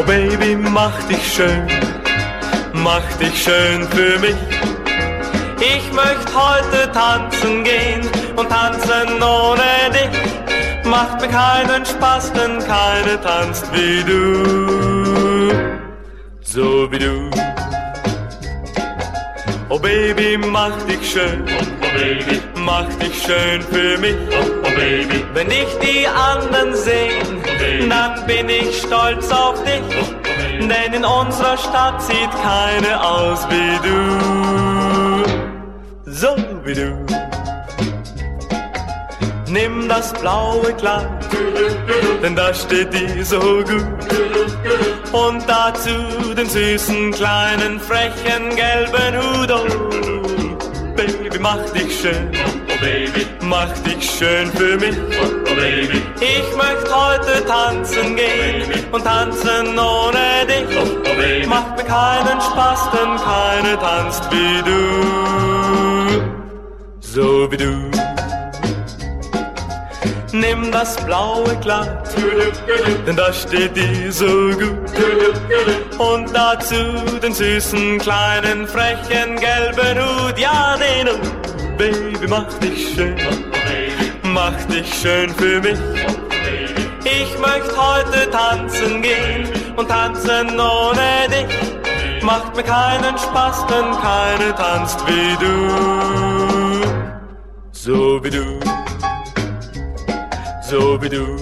Oh Baby, mach dich schön, mach dich schön für mich. Ich möchte heute tanzen gehen und tanzen ohne dich. Macht mir keinen Spaß, denn keine tanzt wie du, so wie du. Oh Baby, mach dich schön, oh, oh Baby, mach dich schön für mich, oh, oh Baby. Wenn dich die anderen sehen, dann bin ich stolz auf dich, denn in unserer Stadt sieht keine aus wie du. So wie du. Nimm das blaue Kleid, denn da steht dir so gut. Und dazu den süßen, kleinen, frechen, gelben Hut. Oh, Baby, mach dich schön Baby, mach dich schön für mich. Oh, Baby, ich möchte heute tanzen gehen und tanzen ohne dich. Oh, Baby, macht mir keinen Spaß, denn keine tanzt wie du. So wie du. Nimm das blaue Kleid, denn das steht dir so gut. Und dazu den süßen, kleinen, frechen, gelben Hut. Ja, den Hut, Baby, mach dich schön. Mach dich schön für mich. Ich möchte heute tanzen gehen und tanzen ohne dich. Macht mir keinen Spaß, denn keine tanzt wie du. So wie du so wie du.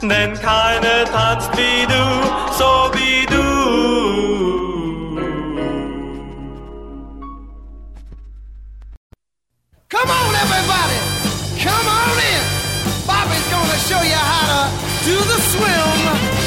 Denn keine tanzt wie du, so wie du. Come on, everybody! Come on in! Bobby's gonna show you how to do the swim.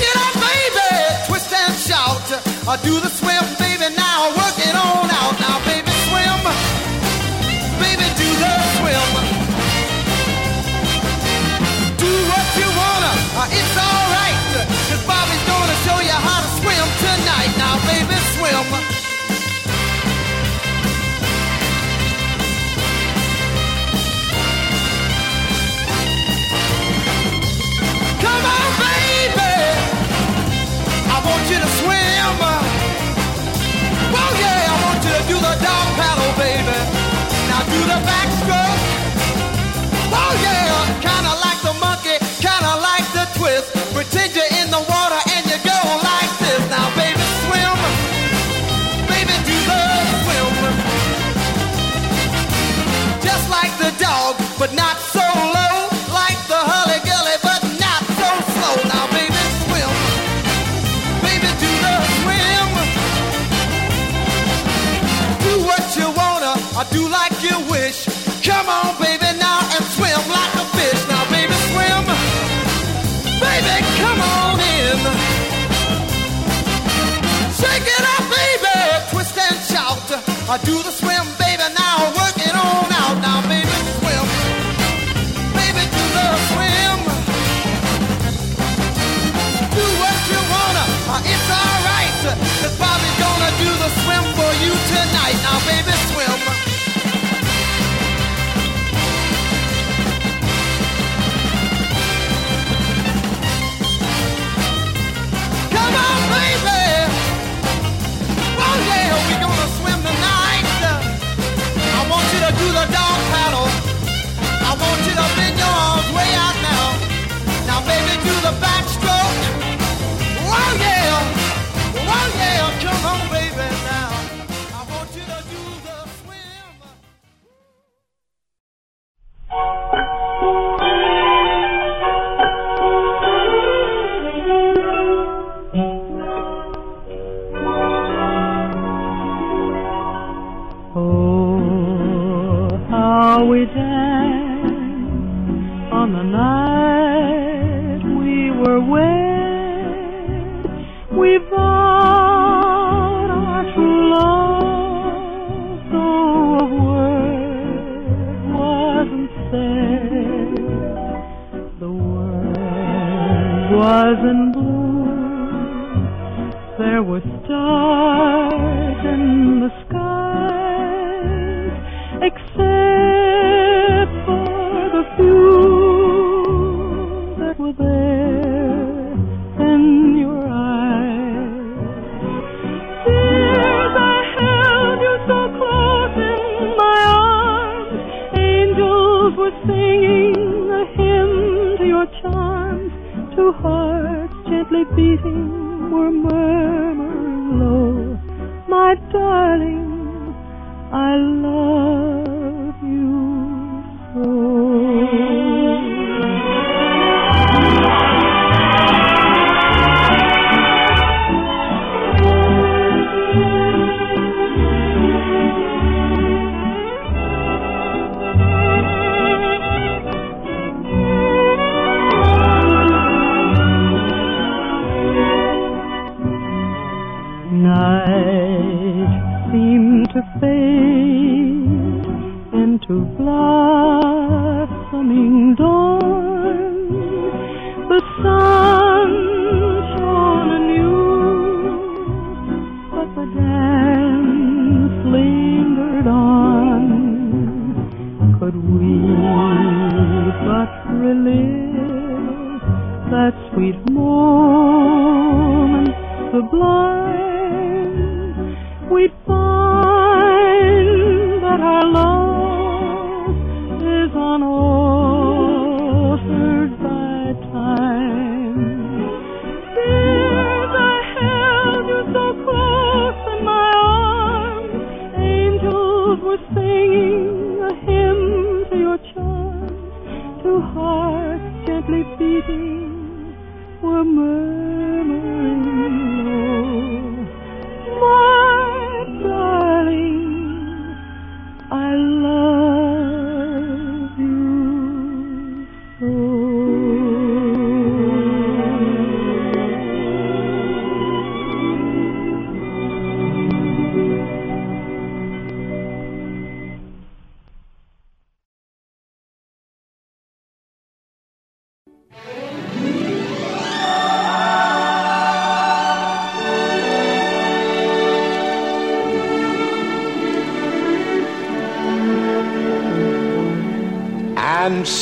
It up, baby. Twist and shout. I do the swim, baby, now work it baby, swim. But not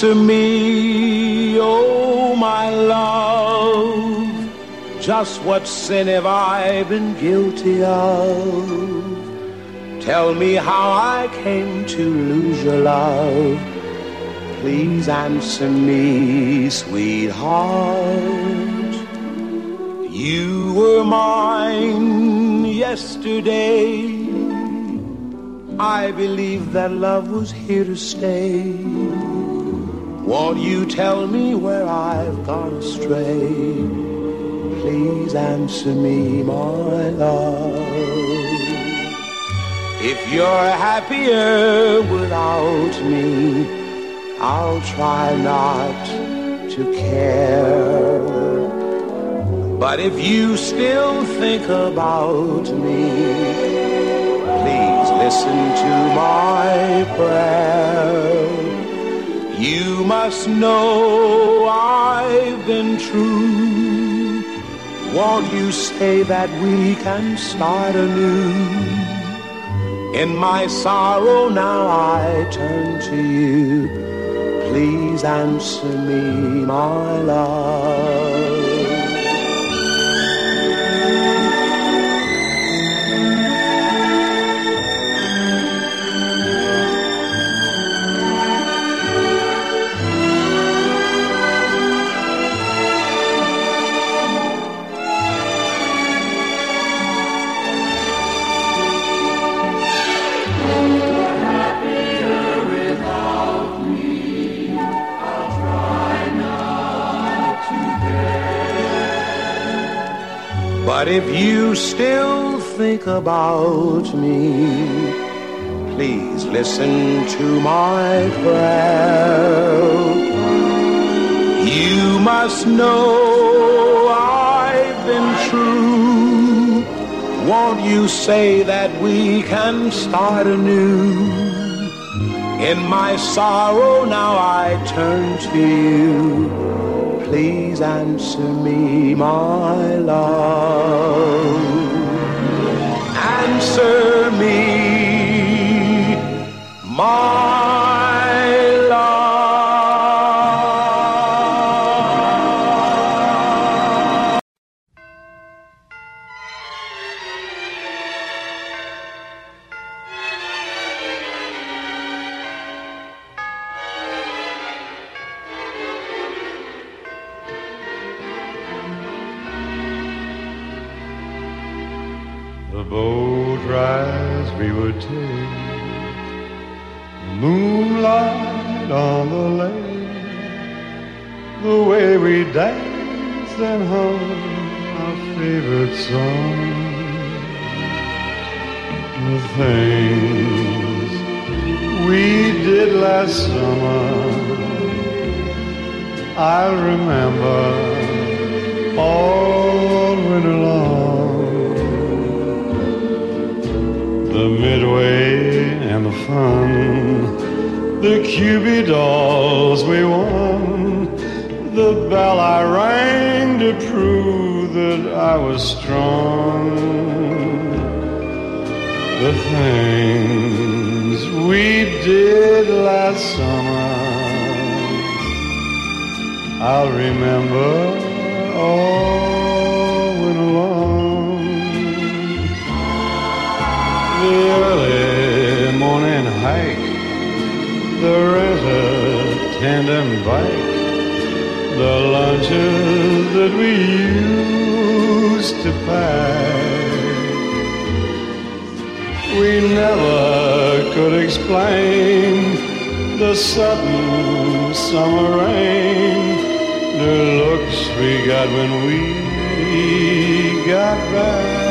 Answer me, oh my love, just what sin have I been guilty of? Tell me how I came to lose your love. Please answer me, sweetheart. You were mine yesterday. I believe that love was here to stay. Won't you tell me where I've gone astray? Please answer me, my love. If you're happier without me, I'll try not to care. But if you still think about me, please listen to my prayer. You must know I've been true. Won't you say that we can start anew? In my sorrow now I turn to you. Please answer me, my love. But if you still think about me, please listen to my prayer. You must know I've been true. Won't you say that we can start anew? In my sorrow now I turn to you. Please answer me, my love. Answer me, my to that I was strong. The things we did last summer, I'll remember all winter long the early morning hike, the rented tandem bike, the lunches that we used to pack. We never could explain the sudden summer rain, the looks we got when we got back.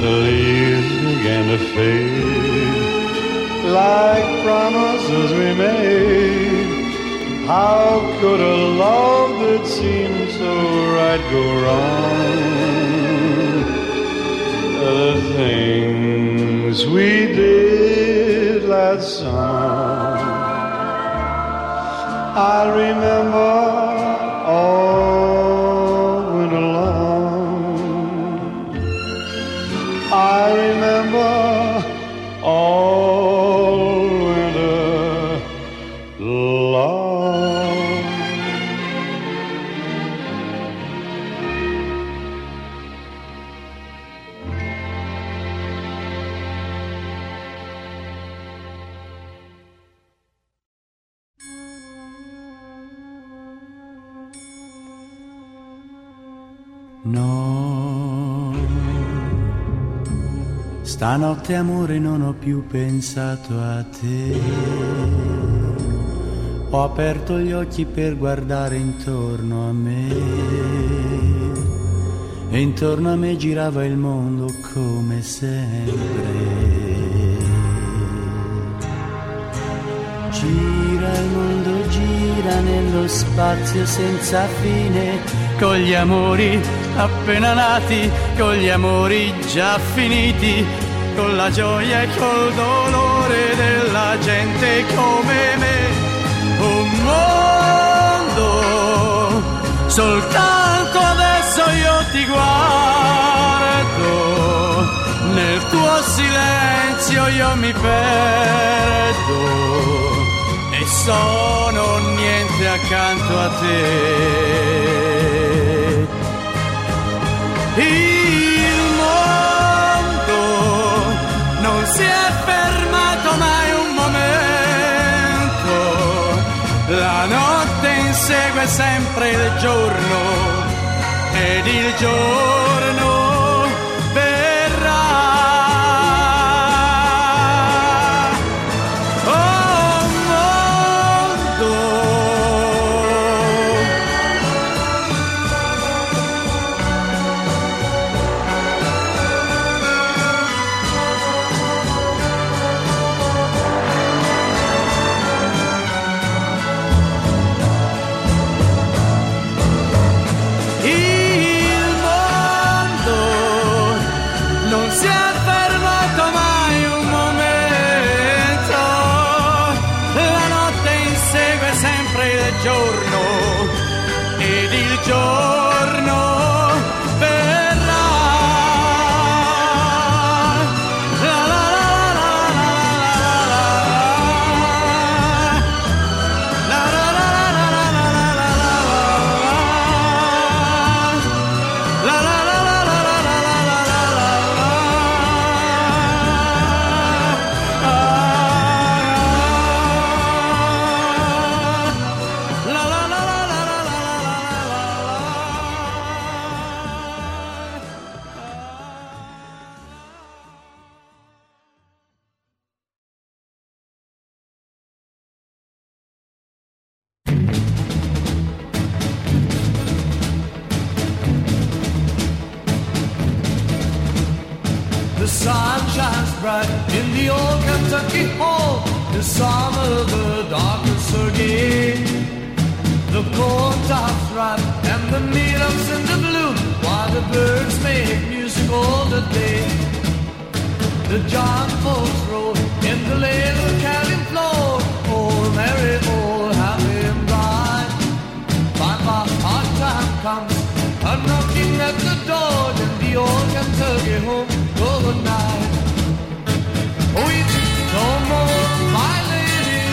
The leaves began to fade like promises we made. How could a love that seemed so right go wrong? The things we did last summer, I remember all più pensato a te. Ho aperto gli occhi per guardare intorno a me. E intorno a me girava il mondo come sempre. Gira il mondo, gira nello spazio senza fine, con gli amori appena nati, con gli amori già finiti, con la gioia e col dolore della gente come me. Un mondo, soltanto adesso io ti guardo, nel tuo silenzio io mi perdo e sono niente accanto a te. Il si è fermato mai un momento, la notte insegue sempre il giorno ed il giorno Corn tops ripe and the meadows in the bloom, while the birds make music all the day. The John folks roll in the little cabin floor. Oh, merry, oh, happy bright. But my hard time comes, a knocking at the door, then the old Kentucky home, good night. Weep no more, my lady.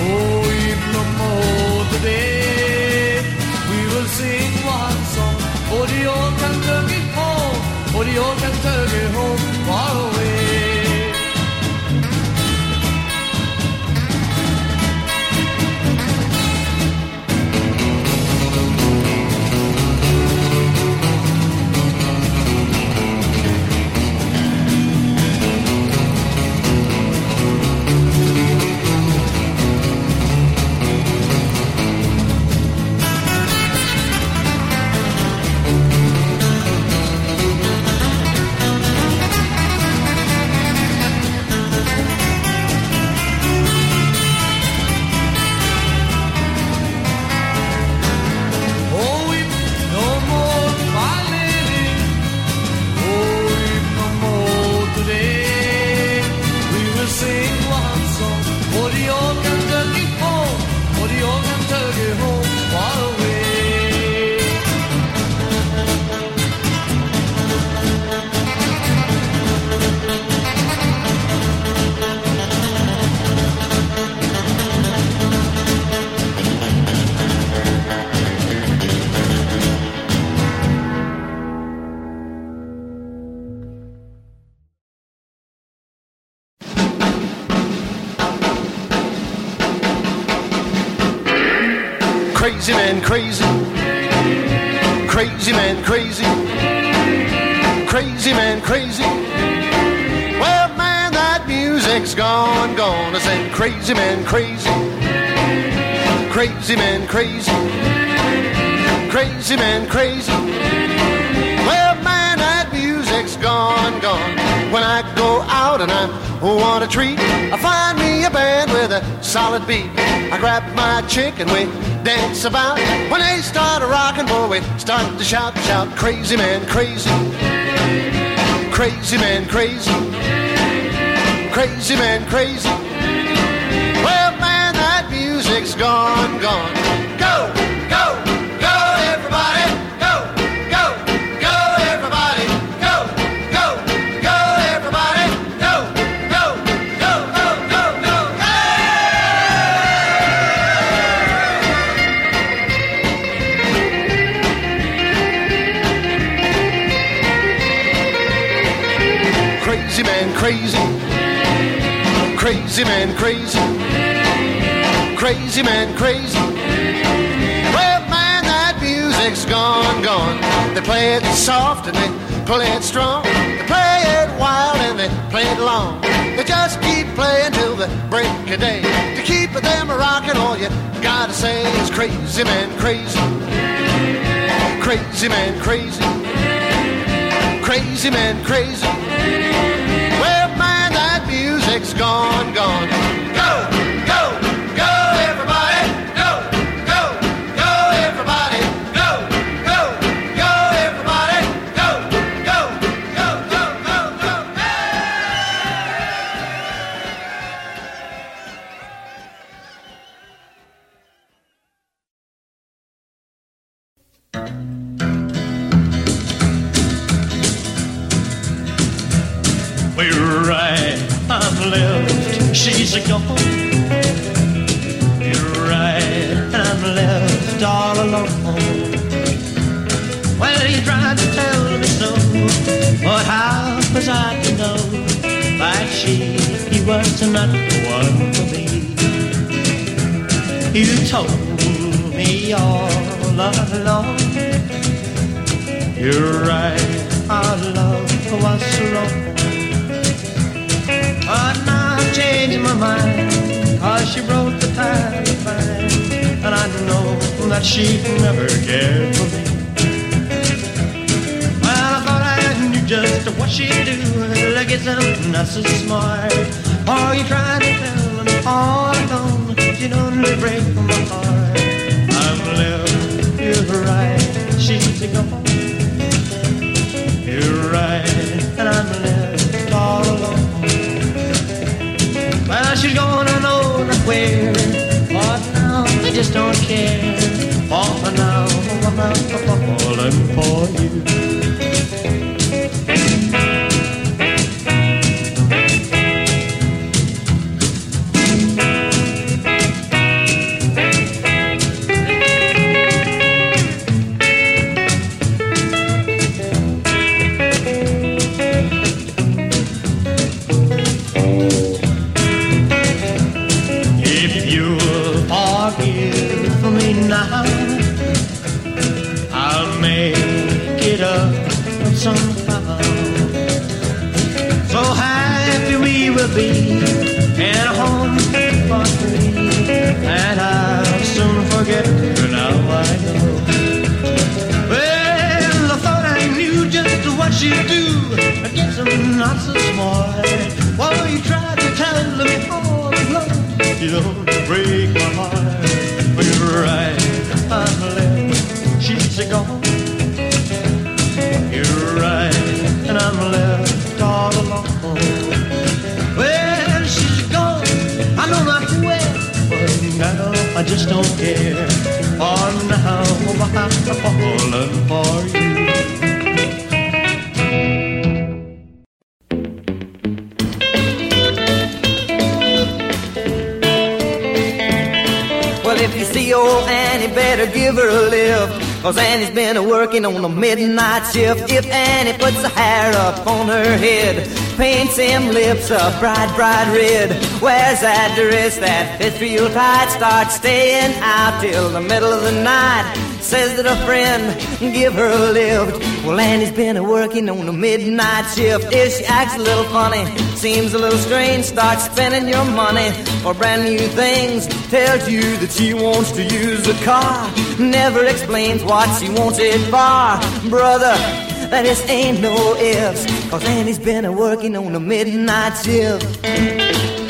Oh, weep no more today. We will sing one song for the old Kentucky home, for the old Kentucky home, far away. Crazy. Crazy man, crazy. Well, man, that music's gone, gone. When I go out and I want a treat, I find me a band with a solid beat. I grab my chick and we dance about. When they start a rockin', boy, we start to shout, shout, crazy man, crazy. Crazy man, crazy. Crazy man, crazy music's gone, gone. Crazy man, crazy. Well, man, that music's gone, gone. They play it soft and they play it strong. They play it wild and they play it long. They just keep playing till the break of day. To keep them rocking, all you gotta say is crazy man, crazy. Crazy man, crazy. Crazy man, crazy. Well, man, that music's gone, gone. Go, left, she's gone. You're right, I'm left all alone. Well, he tried to tell me so, but how was I to know that she he was not the one for me? You told me all along. You're right, our love was wrong. Changing my mind, cause she broke the tie mine, and I know that she never cared for me. Well, I thought I knew just what she'd do, look at something not so smart. Oh, you tried to tell me all alone, you'd only break my heart. I'm left, you're right, she's gone. You're right, and I'm she's gonna know where, but now I just don't care. For for now, I'm not falling for you. Don't break my heart. You're right, I'm left. She's gone. You're right, and I'm left all alone. Well, she's gone. I know not where, but now I just don't care. For now, I'm falling for you. Cause Annie's been a working on a midnight shift. If Annie puts a hair up on her head, paints them lips a bright, bright red, wears that dress that fits real tight, starts staying out till the middle of the night. Says that a friend give her a lift. Well, Annie's been a working on a midnight shift. If she acts a little funny, seems a little strange, starts spending your money for brand new things. Tells you that she wants to use the car. Never explains what she wants it for. Brother, that just ain't no ifs. Cause Annie's been a working on a midnight shift.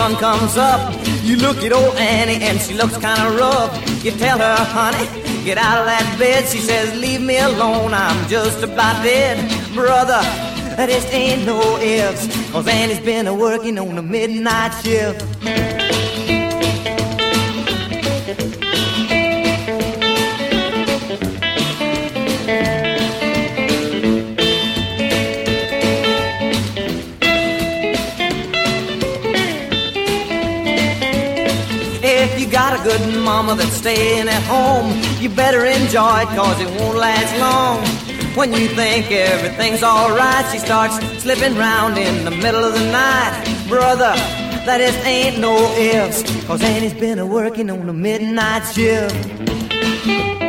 Sun comes up, you look at old Annie and she looks kinda rough. You tell her, honey, get out of that bed. She says, leave me alone, I'm just about dead. Brother, just ain't no ifs. Cause Annie's been a working on a midnight shift. Good mama that's staying at home, you better enjoy it cause it won't last long. When you think everything's alright, she starts slipping round in the middle of the night. Brother, that just ain't no ifs, cause Annie's been a working on a midnight shift.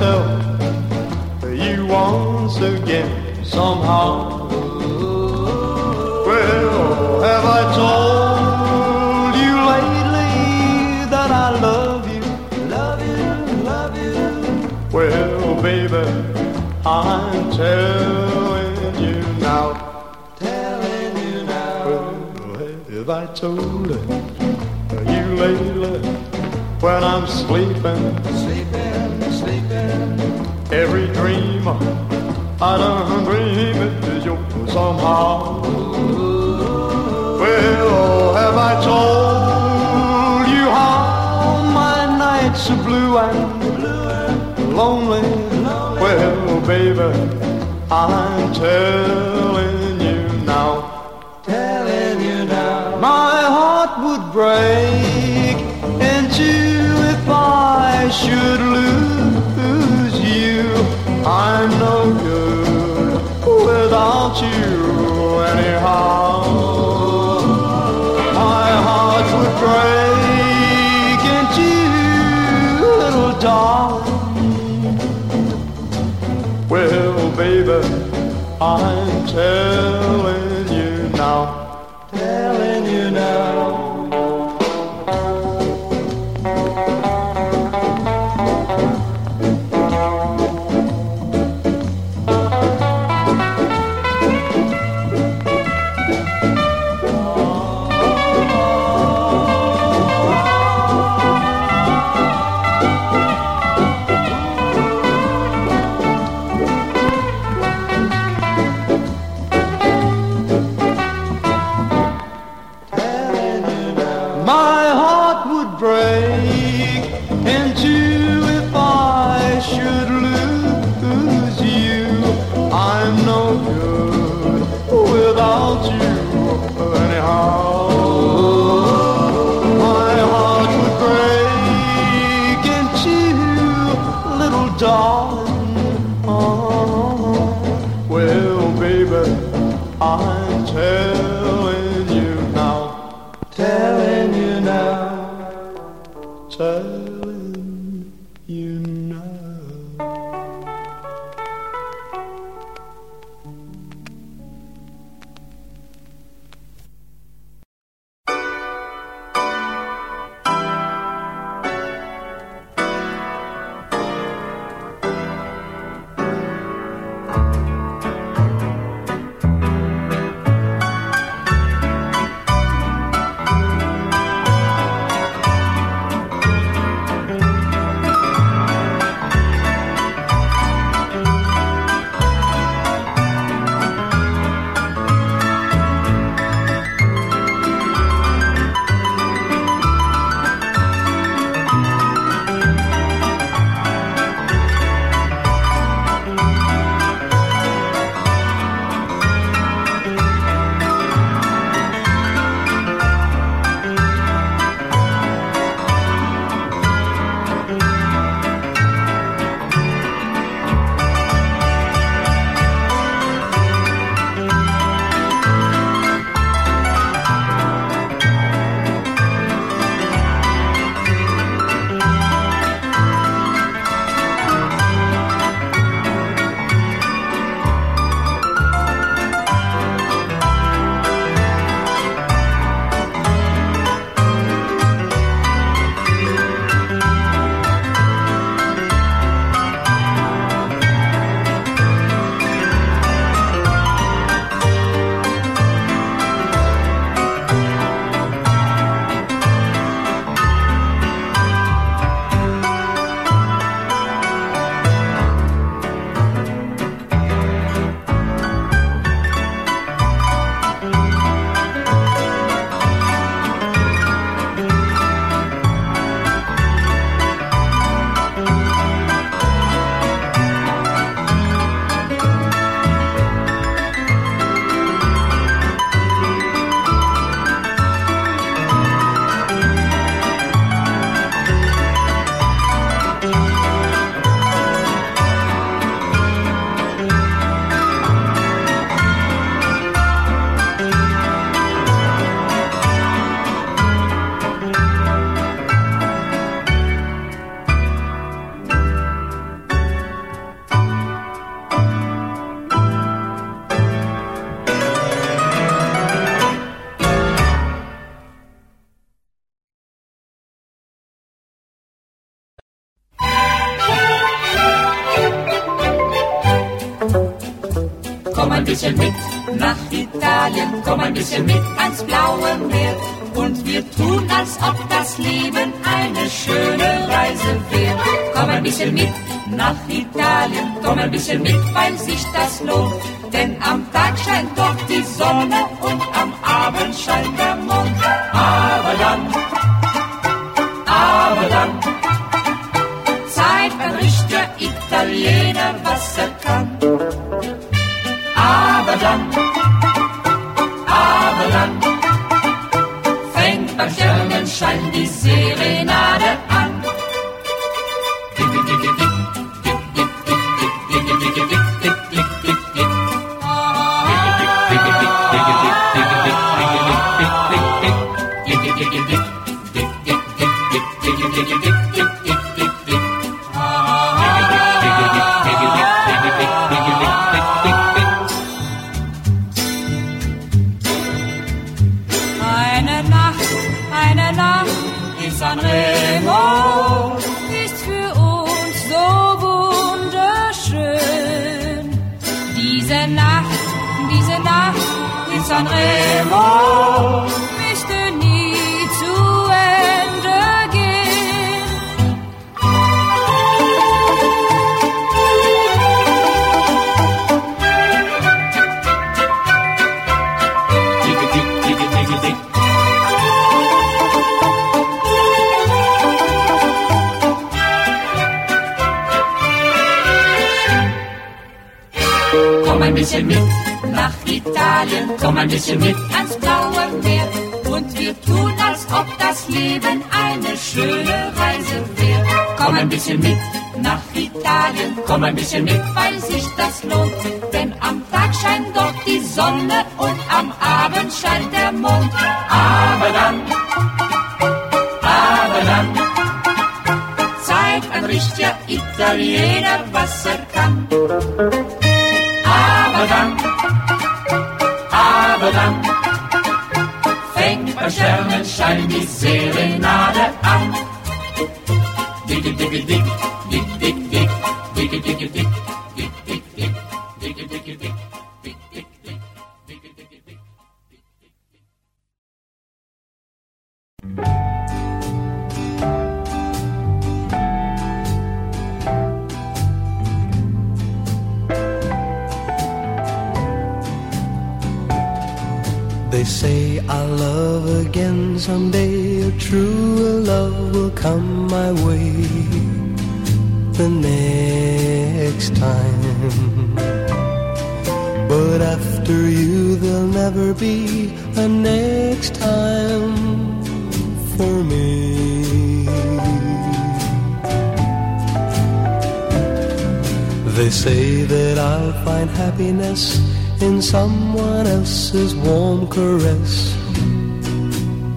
tell you once again somehow. Well, have I told you lately that I love you? Love you, love you. Well, baby, I'm telling you now. Telling you now. Well, have I told you lately when I'm sleeping? Sleeping I don't dream it is er your somehow. Well, have I told you how my nights are blue and lonely? Well, baby, I'm telling you now. Telling you now. My heart would break in two if I should lose you. I'm no good you anyhow. My heart would break in two, little doll. Well, baby, I'm telling. Italien, komm ein bisschen mit ans blaue Meer. Und wir tun, als ob das Leben eine schöne Reise wäre. Komm ein bisschen mit nach Italien, komm ein bisschen mit, weil sich das lohnt. Denn am Tag scheint doch die Sonne und am Abend scheint der Mond. Aber dann, aber dann, zeigt ein richtiger Italiener, was er kann. Aber dann, beim Sternenschein die Serenade an. Dick, dick, dick, dick, dick, dick, dick, dick, dick, dick, dick, dick. Bisschen mit nach Italien, komm ein bisschen mit ans blaue Meer. Und wir tun, als ob das Leben eine schöne Reise wäre. Komm ein bisschen mit nach Italien, komm ein bisschen mit, weil sich das lohnt. Denn am Tag scheint doch die Sonne und am Abend scheint der Mond. Aber dann, aber dann, zeigt ein richtiger Italiener, was er kann. Dann fängt beim Sternenschein die Serenade. An. Dicke, dicke, dick, dick, dick, I'll love again someday. A true love will come my way the next time. But after you, there'll never be a next time for me. They say that I'll find happiness in someone else's warm caress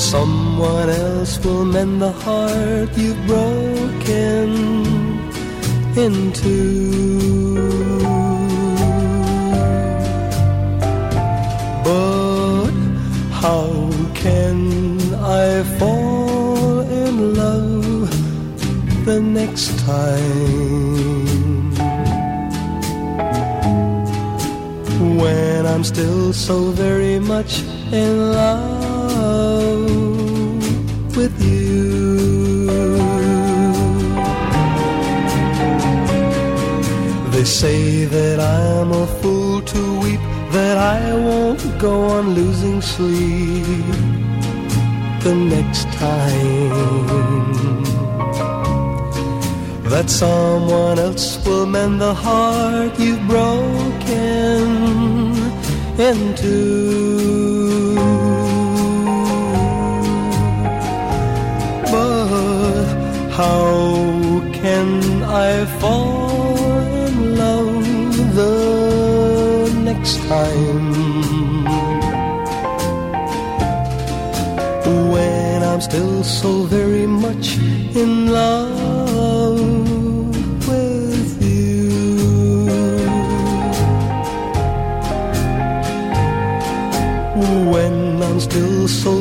someone else will mend the heart you've broken into. But how can I fall in love the next time? when I'm still so very much in love with you. They say that I'm a fool to weep, that I won't go on losing sleep the next time that someone else will mend the heart you've broken into. How can I fall in love the next time. When I'm still so very much in love with you. When I'm still so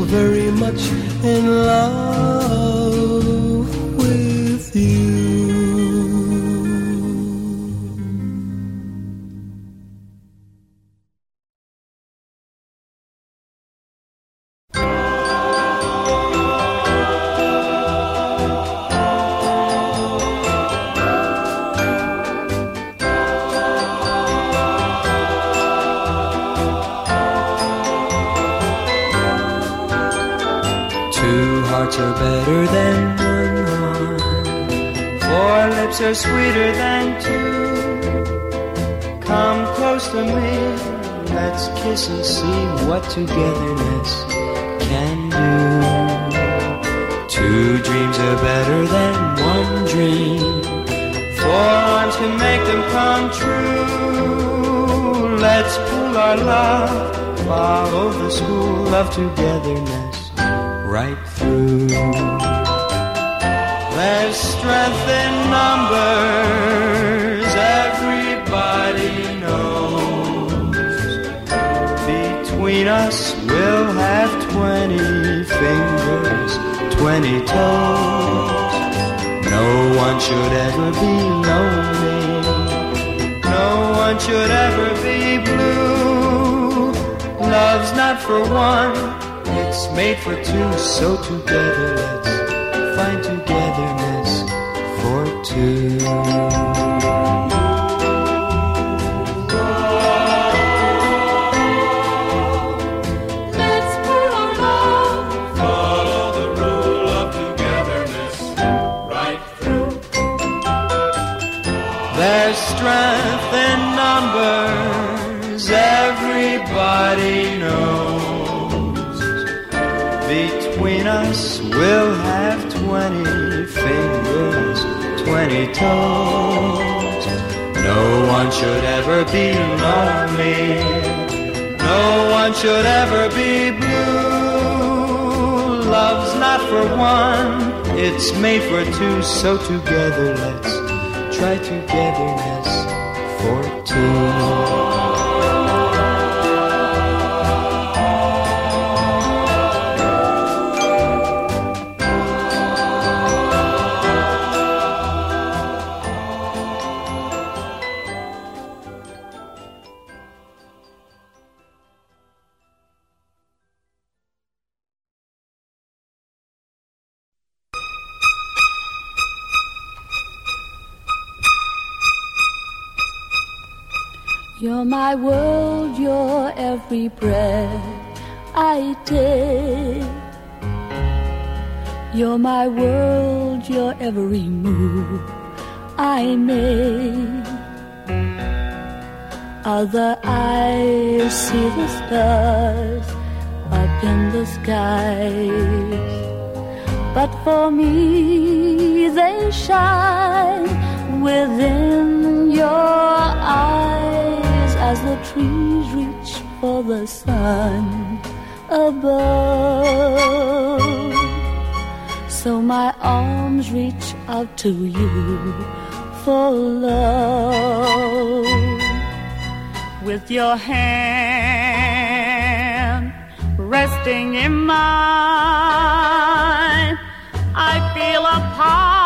There's strength in numbers, everybody knows. Between us, we'll have 20 fingers, 20 toes. No one should ever be lonely. No one should ever be blue. Love's not for one, it's made for two. So together, let's try togetherness for two. Every breath I take. You're my world, you're every move I make. Other eyes see the stars up in the skies. But for me, they shine within your eyes as the trees for the sun above. So my arms reach out to you for love. With your hand resting in mine, I feel a power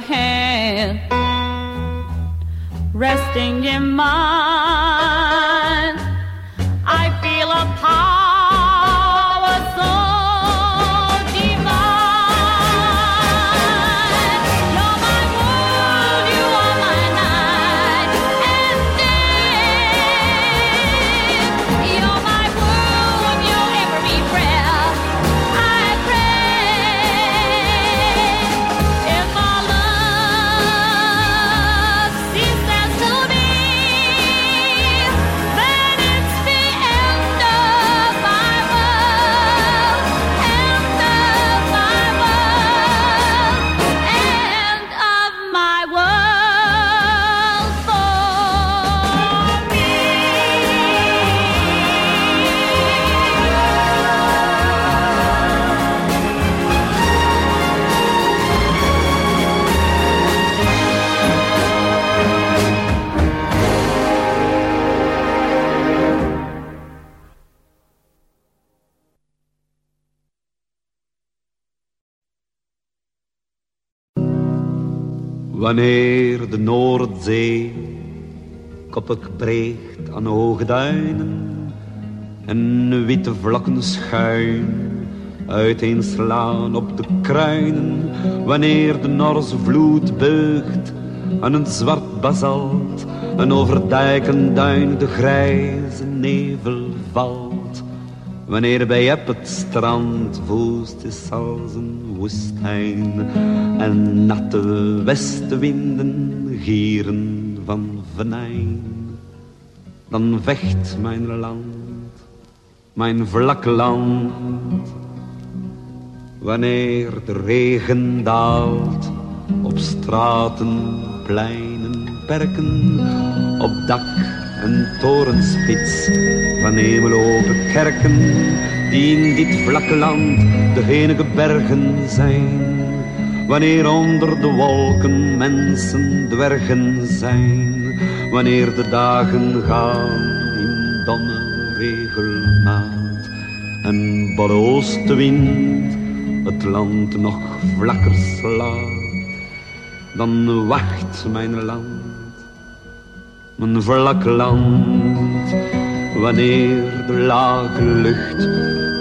hand resting in mine. Wanneer de Noordzee koppig breekt aan hoge duinen en witte vlakken schuin uiteenslaan op de kruinen, wanneer de Norse vloed beugt aan een zwart basalt en over dijken duin de grijze nevel valt. Wanneer bij het strand woest is als een woestijn en natte westenwinden gieren van venijn, dan vecht mijn land, mijn vlak land. Wanneer de regen daalt op straten, pleinen, perken, op dak en torenspits van hemelopen kerken, die in dit vlakke land de enige bergen zijn. Wanneer onder de wolken mensen dwergen zijn, wanneer de dagen gaan in domme regelmaat en de oostenwind het land nog vlakker slaat, dan wacht mijn land mijn vlak land. Wanneer de lage lucht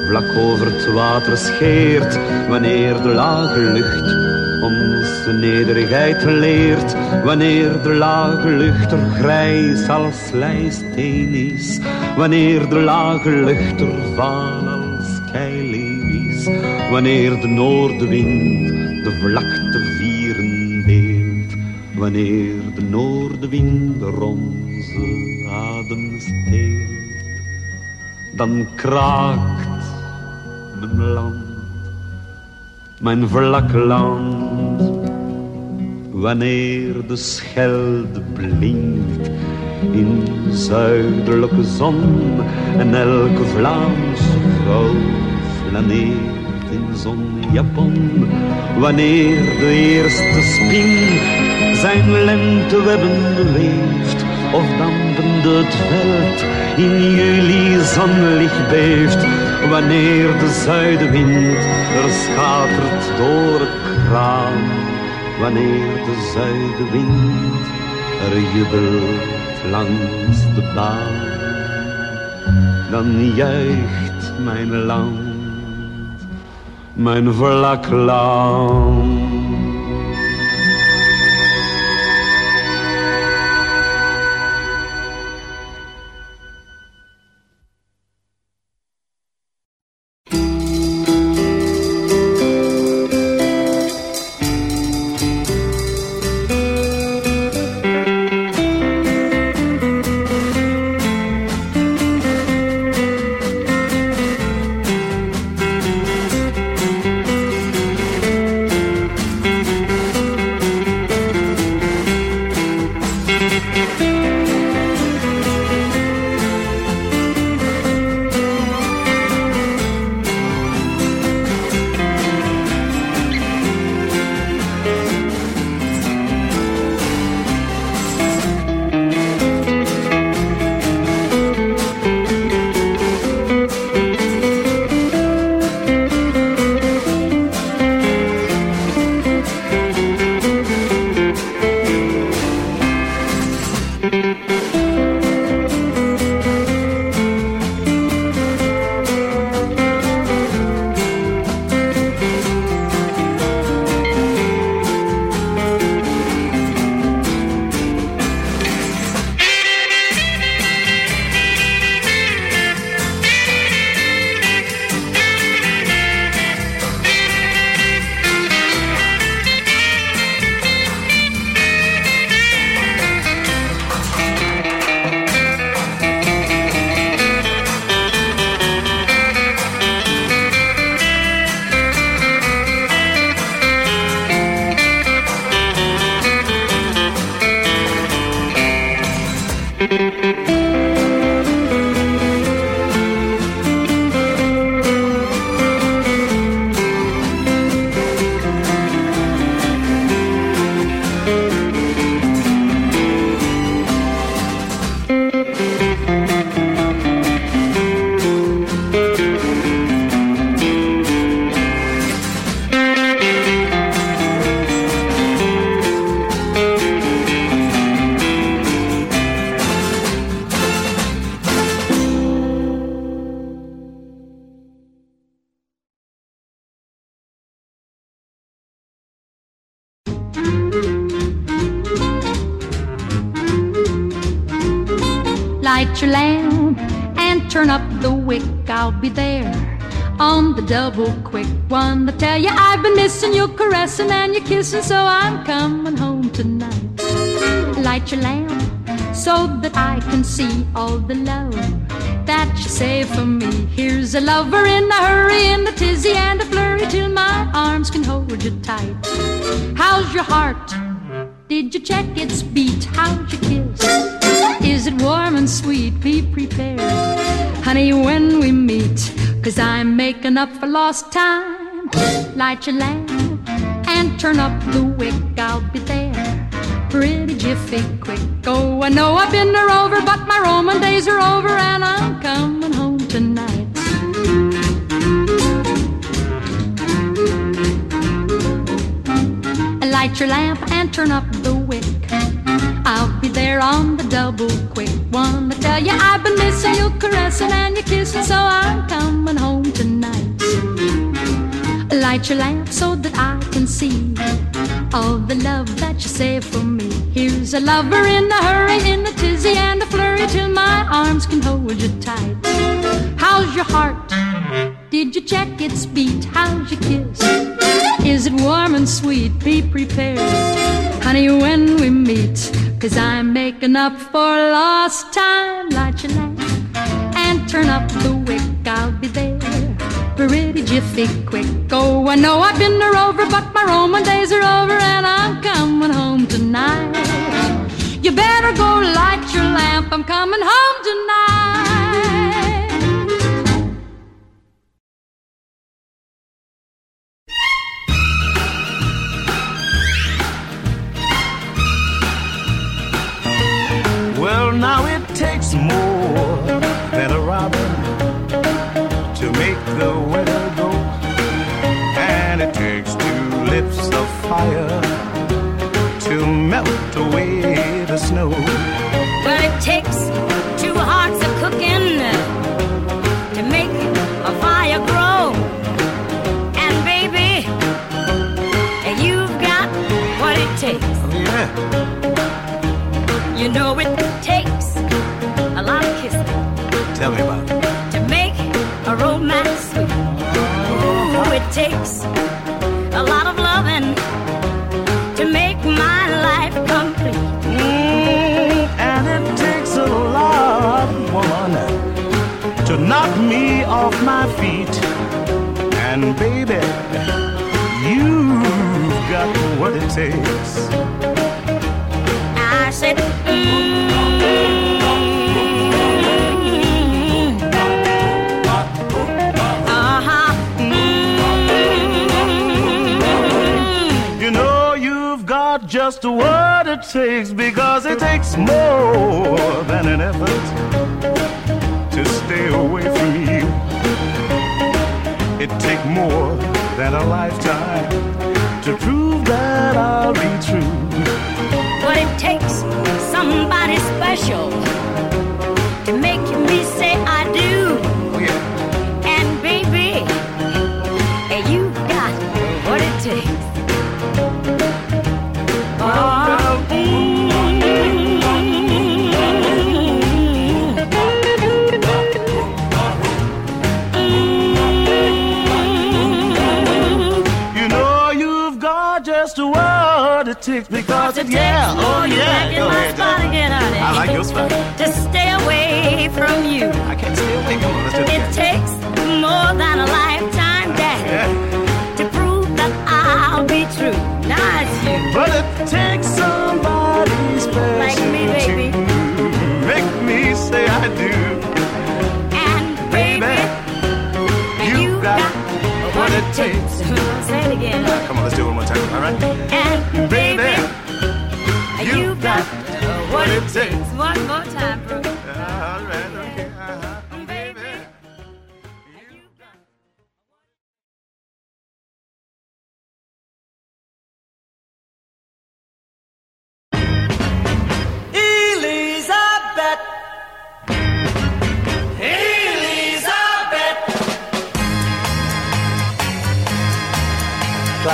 vlak over het water scheert, wanneer de lage lucht ons nederigheid leert, wanneer de lage lucht er grijs als lijsteen is, wanneer de lage lucht er vaal als keileeuw is, wanneer de noordenwind de vlakte vieren deelt, wanneer de noordenwind er onze adem steelt, dan kraakt mijn land, mijn vlak land. Wanneer de schelde blinkt in zuidelijke zon en elke Vlaamse vrouw flaneert in zonjapon. Wanneer de eerste spin zijn lentewebben weeft of dampende het veld in juli zonlicht beeft. Wanneer de zuidenwind er schatert door het kraan. Wanneer de zuidenwind er jubelt langs de baan. Dan juicht mijn land, mijn vlak land. On the double quick one to tell you I've been missing your caressing and your kissing, so I'm coming home tonight. Light your lamp so that I can see all the love that you save for me. Here's a lover in a hurry, in a tizzy and a flurry, till my arms can hold you tight. How's your heart? Did you check its beat? How'd you kiss? Is it warm and sweet? Be prepared, honey, when we meet. Cause I'm making up for lost time. Light your lamp and turn up the wick. I'll be there pretty jiffy quick. Oh, I know I've been a rover, but my Roman days are over and I'm coming home tonight. Light your lamp and turn up. I'll be there on the double quick to tell you I've been missing your caressing and your kissing, so I'm coming home tonight. Light your lamp so that I can see all the love that you save for me. Here's a lover in a hurry, in a tizzy and a flurry, till my arms can hold you tight. How's your heart? Did you check its beat? How's your kiss? Is it warm and sweet? Be prepared, when we meet. Cause I'm making up for lost time. Light your lamp and turn up the wick. I'll be there pretty jiffy quick. Oh, I know I've been a rover, but my Roman days are over and I'm coming home tonight. You better go light your lamp. I'm coming home tonight. Now it takes more than a robin to make the weather go, and it takes two lips of fire to melt away the snow. Well, it takes two hearts of cooking to make a fire grow. And baby, you've got what it takes. Yeah. You know it takes a lot of kissing Tell me about it. to make a romance sweet. Ooh, it takes a lot of loving to make my life complete. Mm, and it takes a lot, woman, to knock me off my feet. And baby, you've got what it takes. Just what it takes because it takes more than an effort to stay away from you. It takes more than a lifetime to prove that I'll be true. Well, it takes somebody special because it, yeah, oh yeah, go ahead, again, honey. I like your spot. To stay away from you. I can't stay away. Come on, let's do it. It takes more than a lifetime, Daddy, to prove that I'll be true. Now it's you. But it takes somebody special Like me, baby. to make me say I do. And baby, you got what it takes. Say it again. Come on, let's do it one more time. All right. And baby, got what it takes. One more time,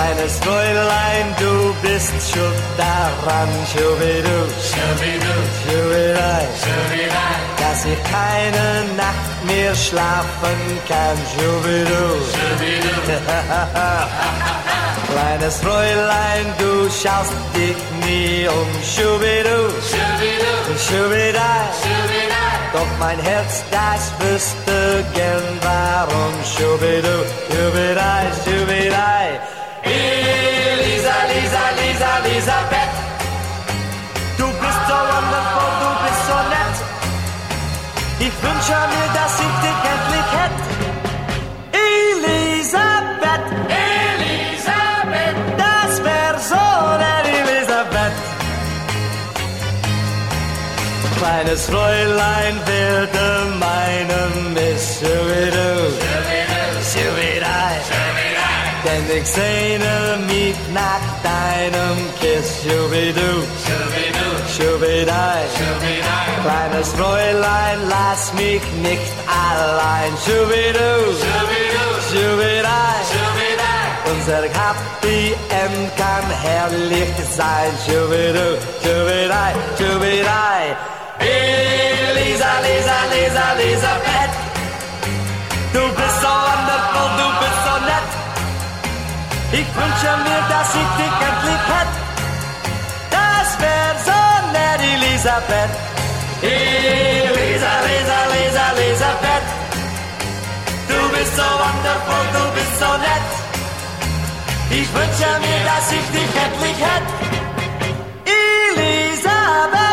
Kleines Fräulein, du bist schuld daran, schubidu, Schubidu. schubidai, Schubidu. dass ich keine Nacht mehr schlafen kann. Schubidu. Kleines Fräulein, du schaust dich nie um. Schubidu. Schubidai. Doch mein Herz, das wüsste gern warum. Schubidu. Schubidai, Schubidai. Elisa, Lisa, Lisa, Elisabeth. Du bist so wonderful, du bist so nett. Ich wünsche mir, dass ich dich endlich hätte. Elisabeth, Elisabeth, das wär so nett, Elisabeth. Kleines Fräulein werde meinem Miss Schubidu, Schubidai, denn ich sehne mich nach deinem Kiss, Schubidu, Schubidai, kleines Fräulein, lass mich nicht allein, Schubidu, Schubidai, unser Happy End kann herrlich sein, Schubidu, Schubidai, Schubidai, Elisa, Lisa, Lisa, Elisabeth, Ich wünsche mir, dass ich dich endlich hätt. Das wär so nett, Elisabeth. Elisa, Lisa, Lisa, Elisabeth. Du bist so wonderful, du bist so nett. Ich wünsche mir, dass ich dich endlich hätt. Elisabeth. Elisabeth.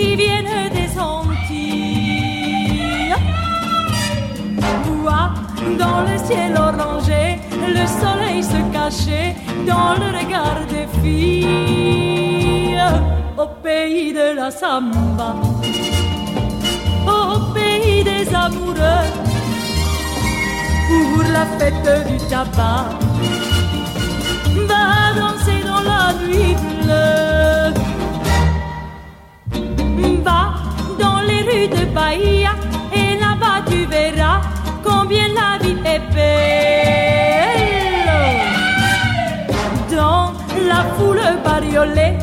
Qui viennent des Antilles. Vois dans le ciel orangé le soleil se cacher dans le regard des filles. Au pays de la samba, au pays des amoureux, pour la fête du tabac. Va danser dans la nuit bleue. De Bahia et là-bas tu verras combien la vie est belle. Dans la foule bariolée,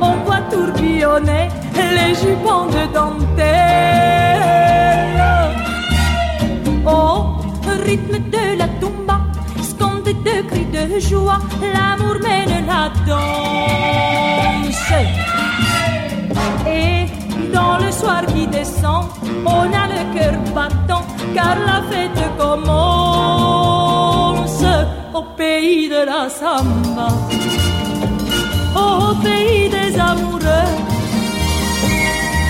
on voit tourbillonner les jupons de dentelle. Au rythme de la tumba, scande de cris de joie, l'amour mène la danse. Et dans le soir qui descend, on a le cœur battant, car la fête commence au pays de la samba, au pays des amoureux,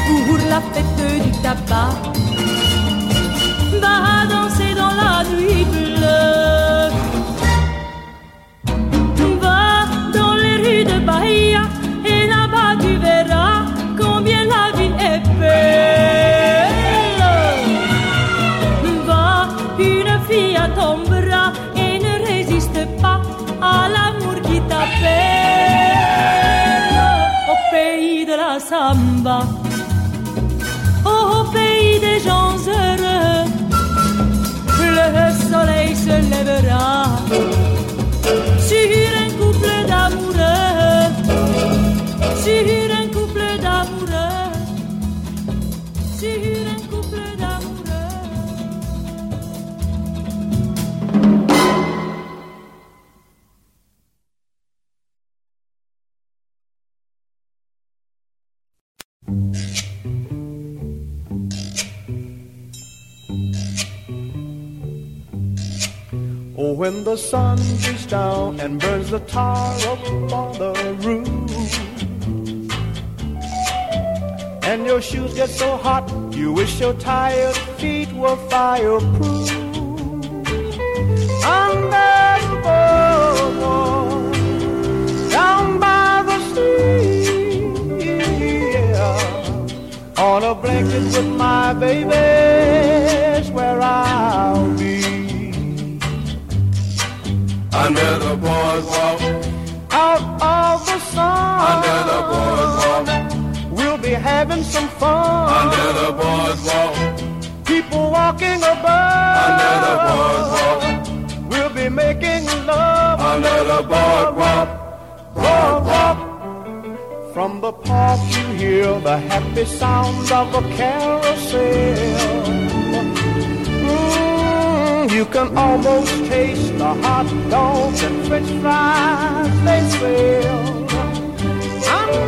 pour la fête du tabac. Va danser dans la nuit se lèvera when the sun beats down and burns the tar up on the roof, and your shoes get so hot, you wish your tired feet were fireproof. Under the boardwalk, down by the sea, on a blanket with my baby, where I'll Under the boardwalk, out of the sun. under the boardwalk, We'll be having some fun. under the boardwalk, People walking above. under the boardwalk, We'll be making love. under the boardwalk, Boardwalk. From the park you hear the happy sounds of a carousel. You can almost taste the hot dogs and french fries they sell. Under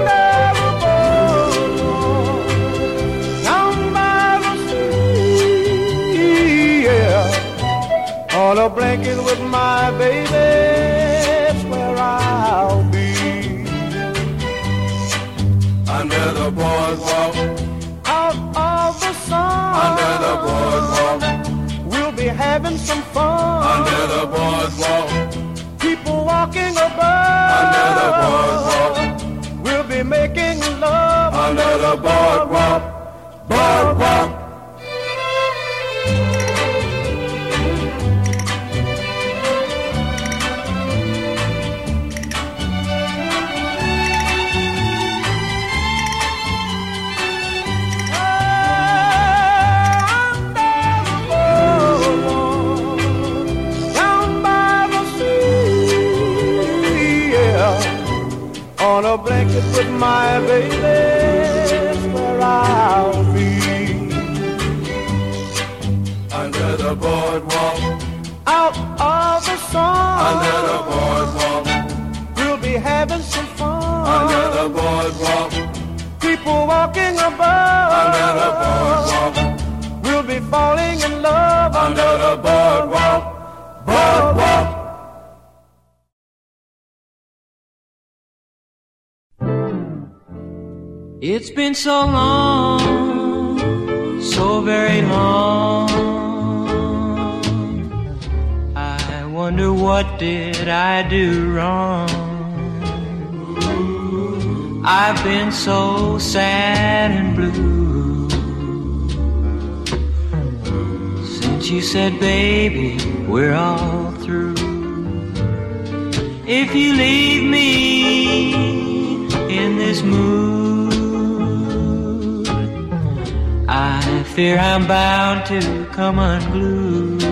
the boardwalk, down by the sea, yeah. On a blanket with my baby, it's where I'll be. under the boardwalk, Out of the sun, under the boardwalk, having some fun. under the boardwalk, People walking above, under the boardwalk, we'll be making love. under the boardwalk, boardwalk. My baby, where I'll be. Under the boardwalk, It's been so long, so very long. I wonder what did I do wrong? I've been so sad and blue since you said, baby, we're all through. If you leave me in this mood, fear I'm bound to come unglued.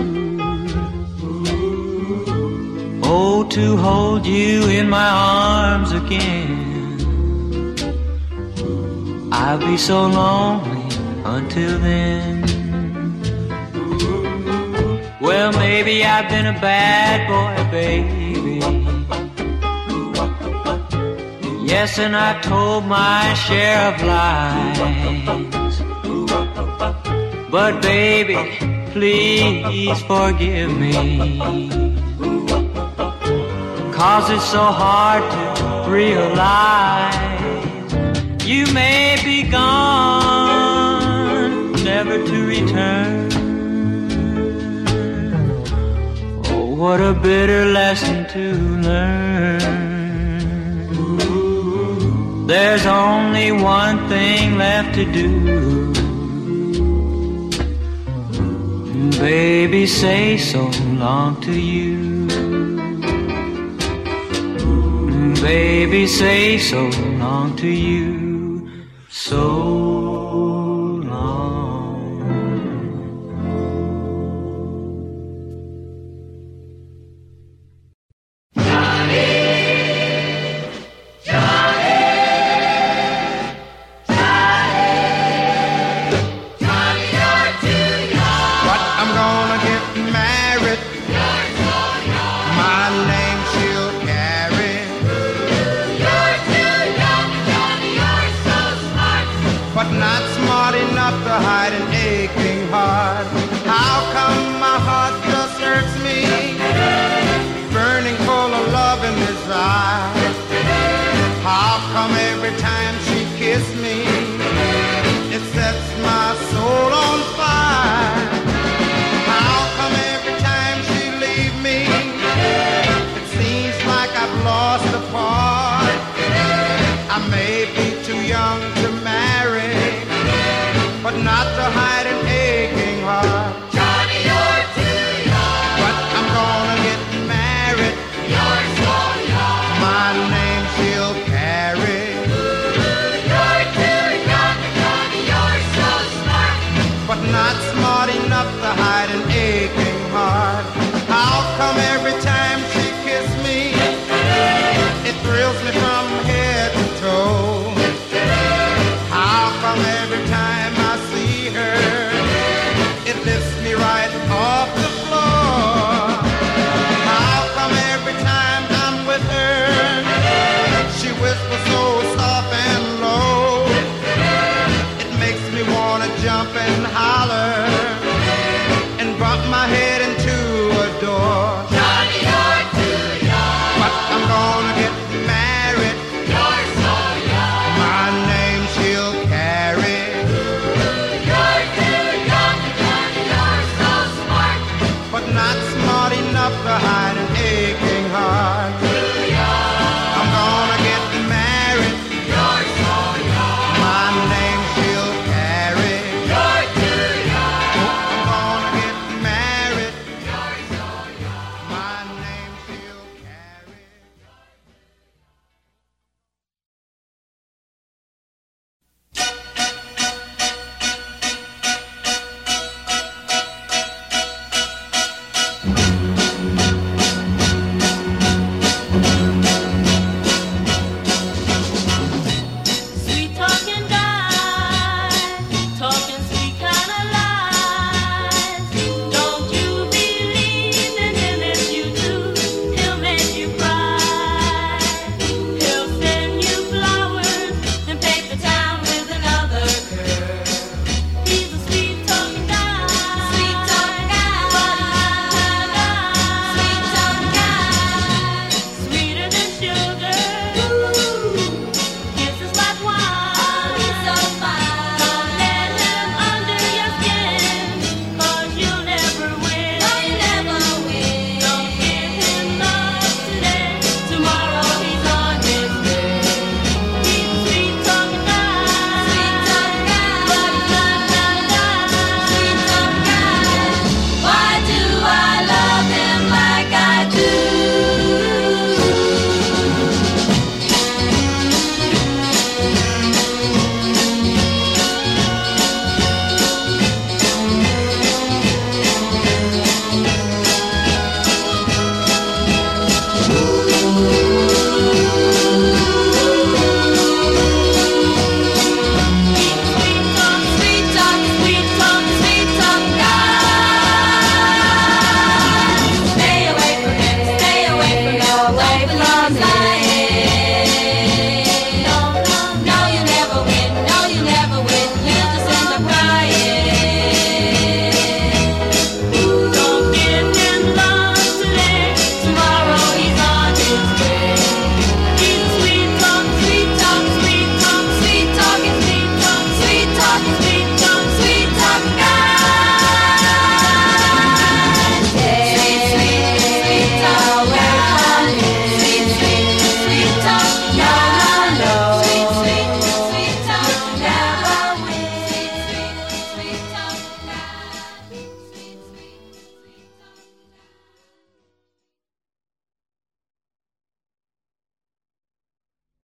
Oh, to hold you in my arms again. I'll be so lonely until then. Well, maybe I've been a bad boy, baby. Yes, and I told my share of lies. But baby, please forgive me. Cause it's so hard to realize you may be gone, never to return. Oh, what a bitter lesson to learn. There's only one thing left to do. Baby, say so long to you. Baby, say so long to you. So